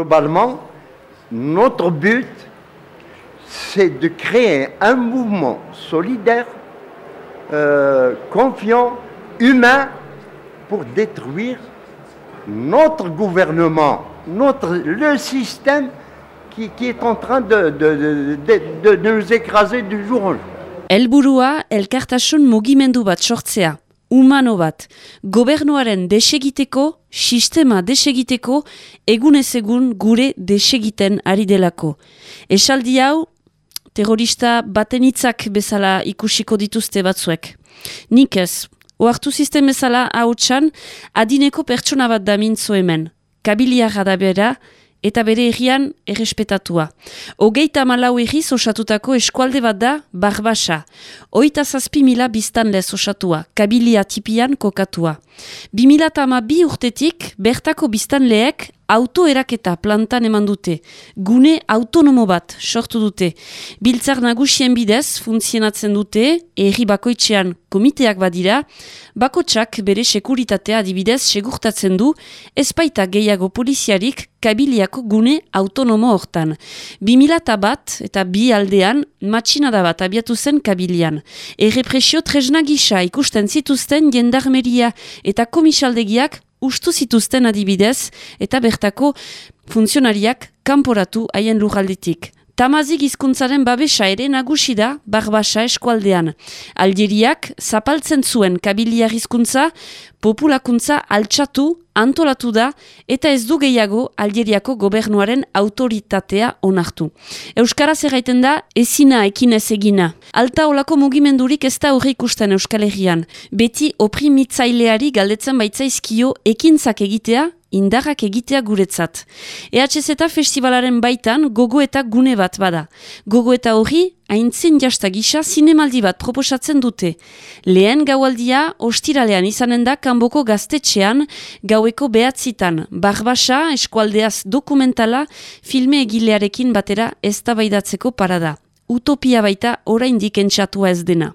globalement, notre but, c'est de créer un mouvement solidaire, euh, confiant, humain, pour détruire notre gouvernement, notre, le système qui, est en train de, nous écraser du jour au jour. Sortzea, humano bat, gobernuaren desegiteko, sistema desegiteko, egunez egun gure desegiten ari delako. Esaldi hau, terrorista baten hitzak bezala ikusiko dituzte batzuek. Nik ez, oartu sistem bezala hau txan, adineko pertsona bat da mintzo hemen. Kabiliarra da bera, eta bere errian errespetatua. Hogeita malau erriz osatutako eskualde bat da Barbasa. Oita zazpi mila biztan lez osatua, kabilia tipian kokatua. Bi mila bi urtetik, bertako biztan leek autoeraketa plantan eman dute. Gune autonomo bat sortu dute. Biltzar nagusien bidez funtzionatzen dute, erri bakoitzean komiteak badira, bakotsak bere sekuritatea adibidez segurtatzen du, ezpaita gehiago poliziarik kabiliako gune autonomo hortan. 2000 bat eta bi aldean matxinada bat abiatu zen kabilian. Errepresio tresna gisa ikusten zituzten jendarmeria eta komisaldegiak ustu zituzten adibidez eta bertako funtzionariak kanporatu haien lurraldetik. Tamazik hizkuntzaren babesa ere nagusi da barbasa eskualdean. Algeriak zapaltzen zuen kabiliar hizkuntza, populakuntza altxatu, antolatu da eta ez du gehiago Algeriako gobernuaren autoritatea onartu. Euskaraz erraiten da ezina ekinez egina. Alta olako mugimendurik ez da horre ikusten Euskal Herrian. Beti oprimitzaileari galdetzen baitzaizkio ekintzak egitea indarrak egitea guretzat. EHZ eta festivalaren baitan gogo eta gune bat bada. Gogo eta hori, haintzen jasta gisa zinemaldi bat proposatzen dute. Lehen gaualdia, ostiralean izanen da kanboko gaztetxean gaueko behatzitan. Barbasa, eskualdeaz dokumentala, filme egilearekin batera ez parada. Utopia baita oraindik entxatua ez dena.